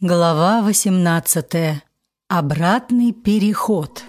Глава 18. Обратный переход.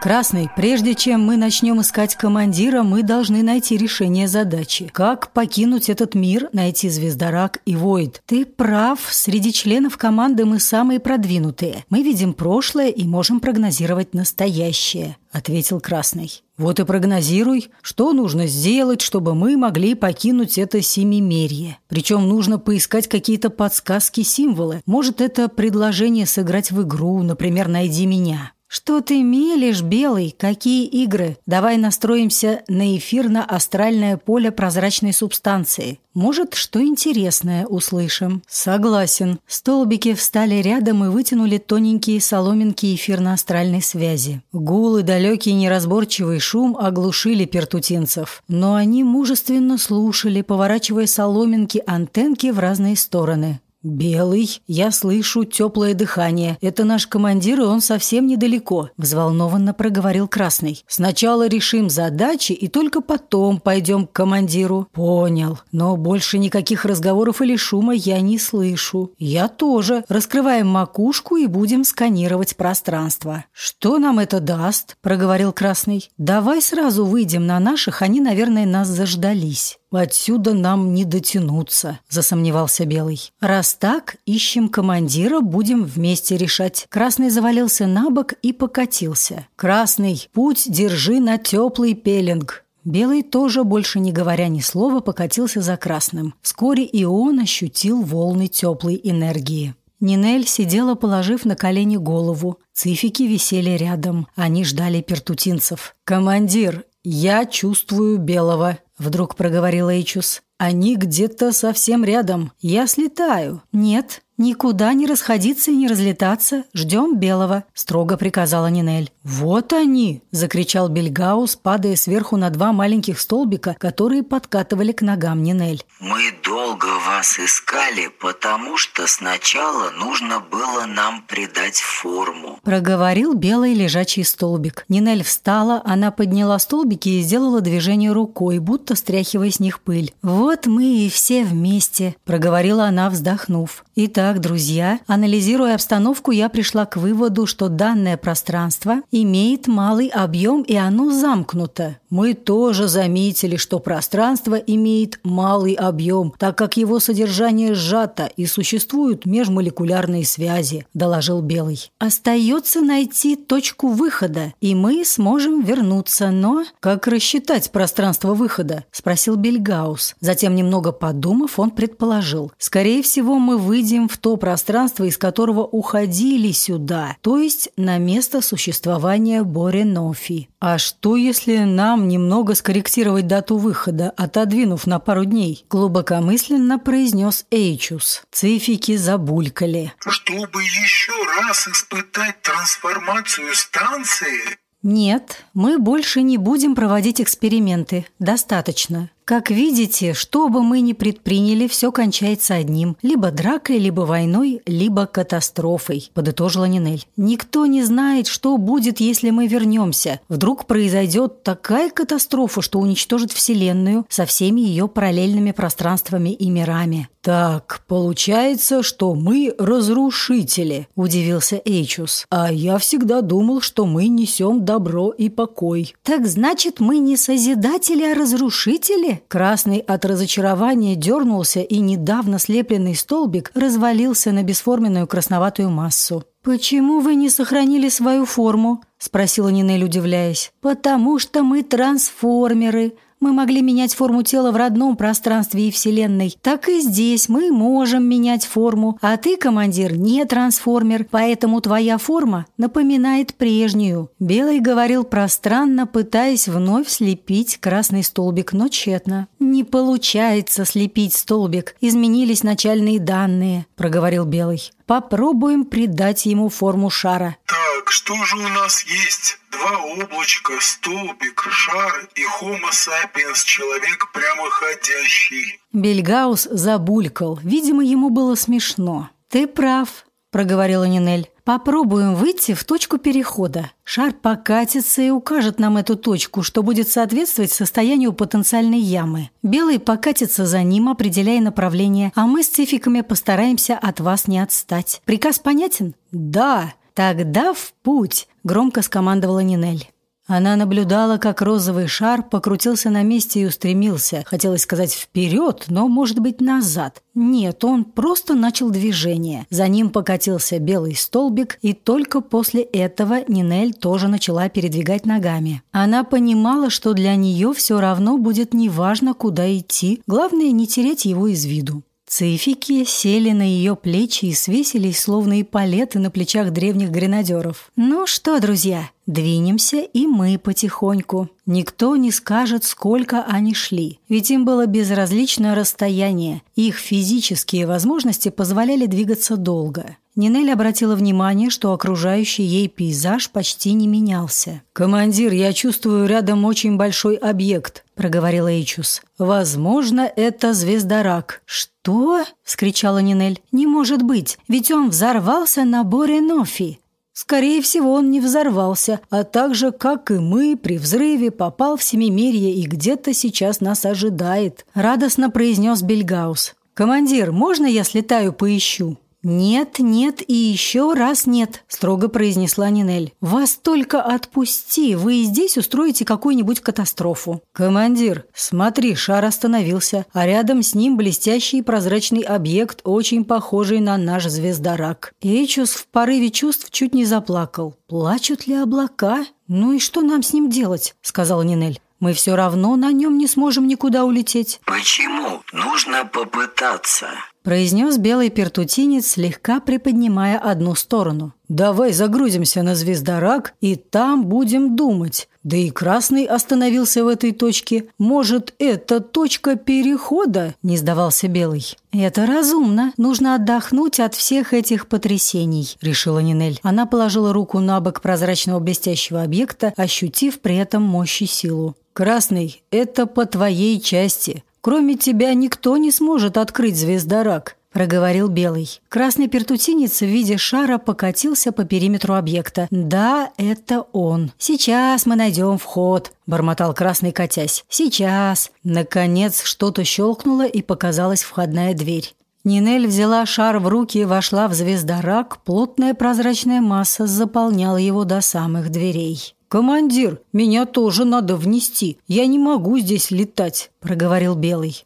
Красный, прежде чем мы начнем искать командира, мы должны найти решение задачи. Как покинуть этот мир, найти Звездорак и Войд. Ты прав, среди членов команды мы самые продвинутые. Мы видим прошлое и можем прогнозировать настоящее, ответил Красный. Вот и прогнозируй, что нужно сделать, чтобы мы могли покинуть это семимерье. Причем нужно поискать какие-то подсказки, символы. Может, это предложение сыграть в игру, например, «Найди меня». «Что ты мелешь, Белый? Какие игры? Давай настроимся на эфирно-астральное поле прозрачной субстанции. Может, что интересное услышим?» «Согласен». Столбики встали рядом и вытянули тоненькие соломинки эфирно-астральной связи. Гул и далекий неразборчивый шум оглушили пертутинцев. Но они мужественно слушали, поворачивая соломинки антенки в разные стороны. «Белый, я слышу теплое дыхание. Это наш командир, и он совсем недалеко», – взволнованно проговорил Красный. «Сначала решим задачи, и только потом пойдем к командиру». «Понял. Но больше никаких разговоров или шума я не слышу». «Я тоже. Раскрываем макушку и будем сканировать пространство». «Что нам это даст?» – проговорил Красный. «Давай сразу выйдем на наших, они, наверное, нас заждались». «Отсюда нам не дотянуться», – засомневался Белый. «Раз так, ищем командира, будем вместе решать». Красный завалился на бок и покатился. «Красный, путь держи на теплый пеленг». Белый тоже, больше не говоря ни слова, покатился за красным. Вскоре и он ощутил волны теплой энергии. Нинель сидела, положив на колени голову. Цифики висели рядом. Они ждали пертутинцев. «Командир, я чувствую белого», Вдруг проговорил Эйчус. «Они где-то совсем рядом. Я слетаю». «Нет, никуда не расходиться и не разлетаться. Ждем белого», – строго приказала Нинель. «Вот они!» – закричал Бельгаус, падая сверху на два маленьких столбика, которые подкатывали к ногам Нинель. «Мы долго вас искали, потому что сначала нужно было нам придать форму», – проговорил белый лежачий столбик. Нинель встала, она подняла столбики и сделала движение рукой, будто стряхивая с них пыль. «Вот мы и все вместе», – проговорила она, вздохнув. «Итак, друзья, анализируя обстановку, я пришла к выводу, что данное пространство имеет малый объем и оно замкнуто. Мы тоже заметили, что пространство имеет малый объем, так как его содержание сжато и существуют межмолекулярные связи, доложил Белый. Остается найти точку выхода, и мы сможем вернуться, но... Как рассчитать пространство выхода? Спросил Бельгаус. Затем, немного подумав, он предположил. Скорее всего, мы выйдем в то пространство, из которого уходили сюда, то есть на место существования Боренофи. А что, если нам немного скорректировать дату выхода, отодвинув на пару дней? Глубокомысленно произнес Эйчус. Цифики забулькали. Чтобы еще раз испытать трансформацию станции, нет, мы больше не будем проводить эксперименты. Достаточно. Как видите, что бы мы ни предприняли, все кончается одним. Либо дракой, либо войной, либо катастрофой, подытожила Нинель. Никто не знает, что будет, если мы вернемся. Вдруг произойдет такая катастрофа, что уничтожит Вселенную со всеми ее параллельными пространствами и мирами. «Так, получается, что мы разрушители», – удивился Эйчус. «А я всегда думал, что мы несем добро и покой». «Так значит, мы не созидатели, а разрушители?» Красный от разочарования дернулся, и недавно слепленный столбик развалился на бесформенную красноватую массу. «Почему вы не сохранили свою форму?» – спросила Нинель, удивляясь. «Потому что мы трансформеры», мы могли менять форму тела в родном пространстве и Вселенной, так и здесь мы можем менять форму. А ты, командир, не трансформер, поэтому твоя форма напоминает прежнюю. Белый говорил пространно, пытаясь вновь слепить красный столбик, но тщетно. «Не получается слепить столбик. Изменились начальные данные», – проговорил Белый. «Попробуем придать ему форму шара». Так, что же у нас есть? Два облачка, столбик, шар и homo sapiens, человек прямоходящий. Бельгаус забулькал. Видимо, ему было смешно. «Ты прав», – проговорила Нинель. Попробуем выйти в точку перехода. Шар покатится и укажет нам эту точку, что будет соответствовать состоянию потенциальной ямы. Белый покатится за ним, определяя направление, а мы с цификами постараемся от вас не отстать. Приказ понятен? Да. Тогда в путь, громко скомандовала Нинель. Она наблюдала, как розовый шар покрутился на месте и устремился. Хотелось сказать «вперед», но, может быть, назад. Нет, он просто начал движение. За ним покатился белый столбик, и только после этого Нинель тоже начала передвигать ногами. Она понимала, что для нее все равно будет неважно, куда идти. Главное, не терять его из виду. Цифики сели на ее плечи и свесились, словно и палеты на плечах древних гренадеров. «Ну что, друзья, двинемся и мы потихоньку. Никто не скажет, сколько они шли, ведь им было безразлично расстояние. Их физические возможности позволяли двигаться долго. Нинель обратила внимание, что окружающий ей пейзаж почти не менялся. «Командир, я чувствую рядом очень большой объект», – проговорил Эйчус. «Возможно, это звездорак». «Что?» – вскричала Нинель. «Не может быть, ведь он взорвался на Боре-Нофи». Скорее всего, он не взорвался, а так же, как и мы, при взрыве попал в Семимирье и где-то сейчас нас ожидает», – радостно произнес Бельгаус. «Командир, можно я слетаю поищу?» «Нет, нет и еще раз нет», – строго произнесла Нинель. «Вас только отпусти, вы и здесь устроите какую-нибудь катастрофу». «Командир, смотри, шар остановился, а рядом с ним блестящий прозрачный объект, очень похожий на наш звездорак». Эйчус в порыве чувств чуть не заплакал. «Плачут ли облака? Ну и что нам с ним делать?» – сказала Нинель. Мы все равно на нем не сможем никуда улететь. Почему? Нужно попытаться произнес белый пертутинец, слегка приподнимая одну сторону. «Давай загрузимся на звездорак, и там будем думать. Да и красный остановился в этой точке. Может, это точка перехода?» – не сдавался белый. «Это разумно. Нужно отдохнуть от всех этих потрясений», – решила Нинель. Она положила руку на бок прозрачного блестящего объекта, ощутив при этом мощь и силу. «Красный, это по твоей части. Кроме тебя никто не сможет открыть звездорак», – проговорил Белый. Красный пертутинец в виде шара покатился по периметру объекта. «Да, это он. Сейчас мы найдем вход», – бормотал Красный, катясь. «Сейчас». Наконец что-то щелкнуло, и показалась входная дверь. Нинель взяла шар в руки и вошла в звездорак. Плотная прозрачная масса заполняла его до самых дверей. «Командир, меня тоже надо внести. Я не могу здесь летать», – проговорил Белый.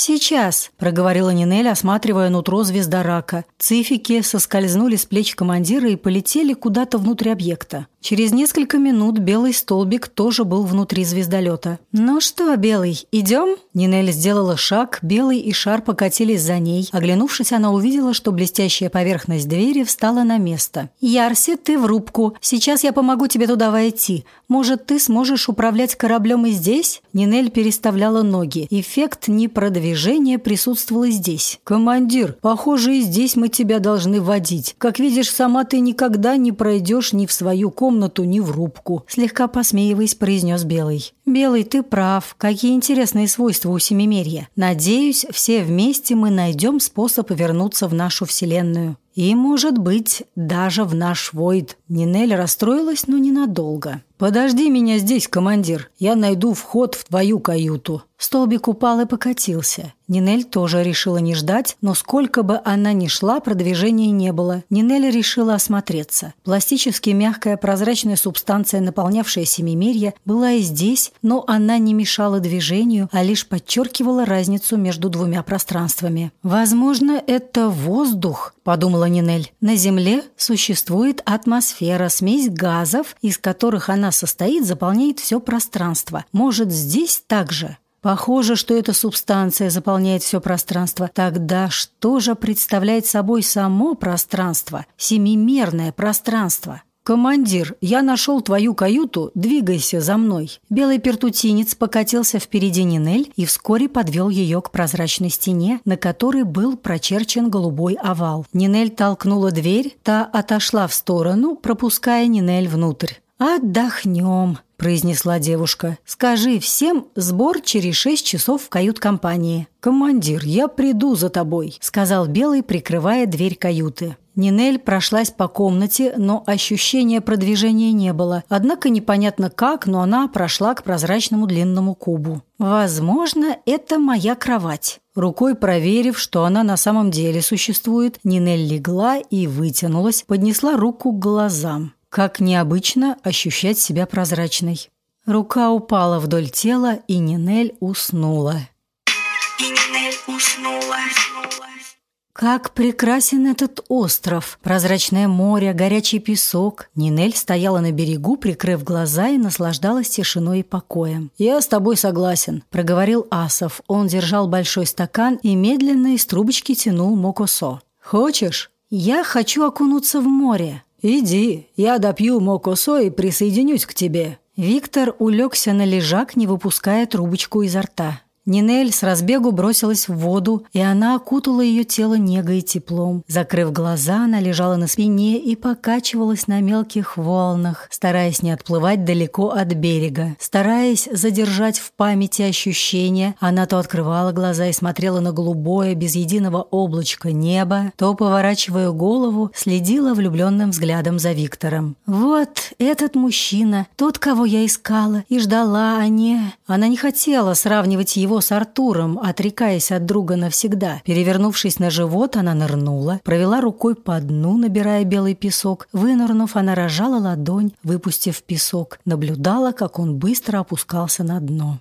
«Сейчас», – проговорила Нинель, осматривая нутро звездорака. Цифики соскользнули с плеч командира и полетели куда-то внутрь объекта. Через несколько минут белый столбик тоже был внутри звездолета. «Ну что, белый, идем?» Нинель сделала шаг, белый и шар покатились за ней. Оглянувшись, она увидела, что блестящая поверхность двери встала на место. «Ярси, ты в рубку. Сейчас я помогу тебе туда войти. Может, ты сможешь управлять кораблем и здесь?» Нинель переставляла ноги. Эффект непродвижения присутствовал и здесь. «Командир, похоже, и здесь мы тебя должны водить. Как видишь, сама ты никогда не пройдешь ни в свою комнату, ни в рубку», – слегка посмеиваясь, произнес Белый. «Белый, ты прав. Какие интересные свойства у Семимерья. Надеюсь, все вместе мы найдем способ вернуться в нашу Вселенную». И, может быть, даже в наш Войд. Нинель расстроилась, но ненадолго. «Подожди меня здесь, командир. Я найду вход в твою каюту». Столбик упал и покатился. Нинель тоже решила не ждать, но сколько бы она ни шла, продвижения не было. Нинель решила осмотреться. Пластически мягкая прозрачная субстанция, наполнявшая семимерье, была и здесь, но она не мешала движению, а лишь подчеркивала разницу между двумя пространствами. «Возможно, это воздух», – подумала Нинель. «На Земле существует атмосфера, смесь газов, из которых она состоит, заполняет все пространство. Может, здесь также?» Похоже, что эта субстанция заполняет все пространство. Тогда что же представляет собой само пространство? Семимерное пространство. «Командир, я нашел твою каюту, двигайся за мной». Белый пертутинец покатился впереди Нинель и вскоре подвел ее к прозрачной стене, на которой был прочерчен голубой овал. Нинель толкнула дверь, та отошла в сторону, пропуская Нинель внутрь. «Отдохнем», – произнесла девушка. «Скажи всем сбор через шесть часов в кают-компании». «Командир, я приду за тобой», – сказал Белый, прикрывая дверь каюты. Нинель прошлась по комнате, но ощущения продвижения не было. Однако непонятно как, но она прошла к прозрачному длинному кубу. «Возможно, это моя кровать». Рукой проверив, что она на самом деле существует, Нинель легла и вытянулась, поднесла руку к глазам. Как необычно ощущать себя прозрачной. Рука упала вдоль тела, и Нинель уснула. И Нинель уснула. Как прекрасен этот остров! Прозрачное море, горячий песок. Нинель стояла на берегу, прикрыв глаза и наслаждалась тишиной и покоем. «Я с тобой согласен», – проговорил Асов. Он держал большой стакан и медленно из трубочки тянул мокосо. «Хочешь?» «Я хочу окунуться в море». «Иди, я допью мокосо и присоединюсь к тебе». Виктор улегся на лежак, не выпуская трубочку изо рта. Нинель с разбегу бросилась в воду, и она окутала ее тело негой и теплом. Закрыв глаза, она лежала на спине и покачивалась на мелких волнах, стараясь не отплывать далеко от берега. Стараясь задержать в памяти ощущения, она то открывала глаза и смотрела на голубое, без единого облачка небо, то, поворачивая голову, следила влюбленным взглядом за Виктором. «Вот этот мужчина, тот, кого я искала и ждала, а не...» Она не хотела сравнивать его с Артуром, отрекаясь от друга навсегда. Перевернувшись на живот, она нырнула, провела рукой по дну, набирая белый песок. Вынырнув, она рожала ладонь, выпустив песок. Наблюдала, как он быстро опускался на дно.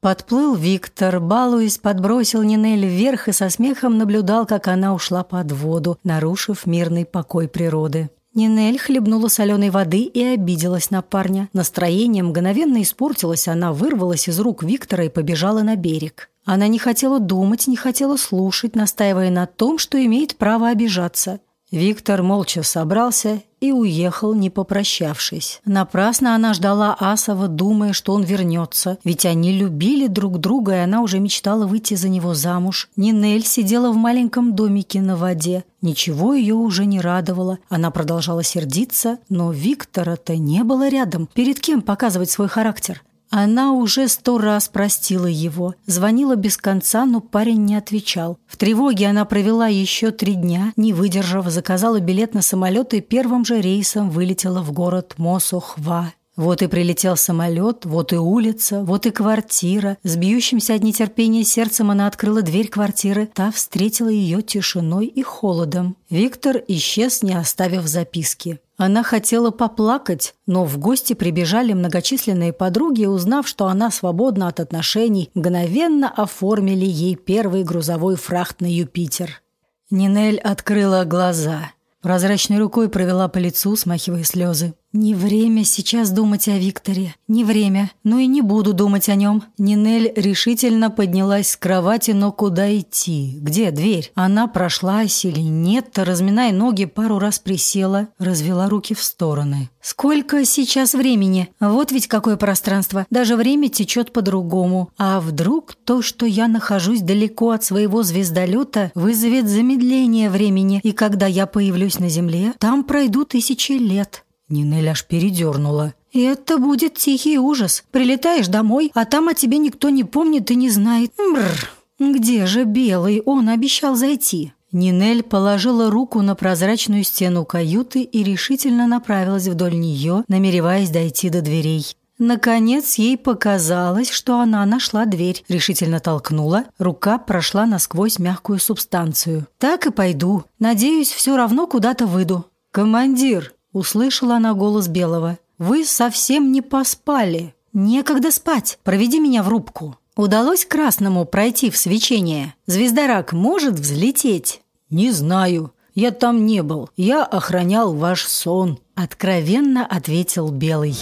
Подплыл Виктор, балуясь, подбросил Нинель вверх и со смехом наблюдал, как она ушла под воду, нарушив мирный покой природы. Нинель хлебнула соленой воды и обиделась на парня. Настроение мгновенно испортилось, она вырвалась из рук Виктора и побежала на берег. Она не хотела думать, не хотела слушать, настаивая на том, что имеет право обижаться. Виктор молча собрался и уехал, не попрощавшись. Напрасно она ждала Асова, думая, что он вернется, ведь они любили друг друга, и она уже мечтала выйти за него замуж. Нинель сидела в маленьком домике на воде. Ничего ее уже не радовало. Она продолжала сердиться, но Виктора-то не было рядом. Перед кем показывать свой характер? Она уже сто раз простила его, звонила без конца, но парень не отвечал. В тревоге она провела еще три дня, не выдержав, заказала билет на самолет и первым же рейсом вылетела в город Мосухва. Вот и прилетел самолет, вот и улица, вот и квартира. С бьющимся от нетерпения сердцем она открыла дверь квартиры. Та встретила ее тишиной и холодом. Виктор исчез, не оставив записки. Она хотела поплакать, но в гости прибежали многочисленные подруги, узнав, что она свободна от отношений, мгновенно оформили ей первый грузовой фрахт на Юпитер. Нинель открыла глаза. Прозрачной рукой провела по лицу, смахивая слезы. Не время сейчас думать о Викторе. Не время. Ну и не буду думать о нем. Нинель решительно поднялась с кровати, но куда идти? Где дверь? Она прошлась или нет, разминая ноги, пару раз присела, развела руки в стороны. Сколько сейчас времени? Вот ведь какое пространство. Даже время течет по-другому. А вдруг то, что я нахожусь далеко от своего звездолета, вызовет замедление времени, и когда я появлюсь на Земле, там пройдут тысячи лет. Нинель аж передернула. «Это будет тихий ужас. Прилетаешь домой, а там о тебе никто не помнит и не знает. Бррр. Где же Белый? Он обещал зайти». Нинель положила руку на прозрачную стену каюты и решительно направилась вдоль нее, намереваясь дойти до дверей. Наконец ей показалось, что она нашла дверь. Решительно толкнула, рука прошла насквозь мягкую субстанцию. «Так и пойду. Надеюсь, все равно куда-то выйду». «Командир!» Услышала она голос Белого. «Вы совсем не поспали. Некогда спать. Проведи меня в рубку». Удалось Красному пройти в свечение? Звездорак может взлететь? Не знаю. Я там не был. Я охранял ваш сон. Откровенно ответил Белый.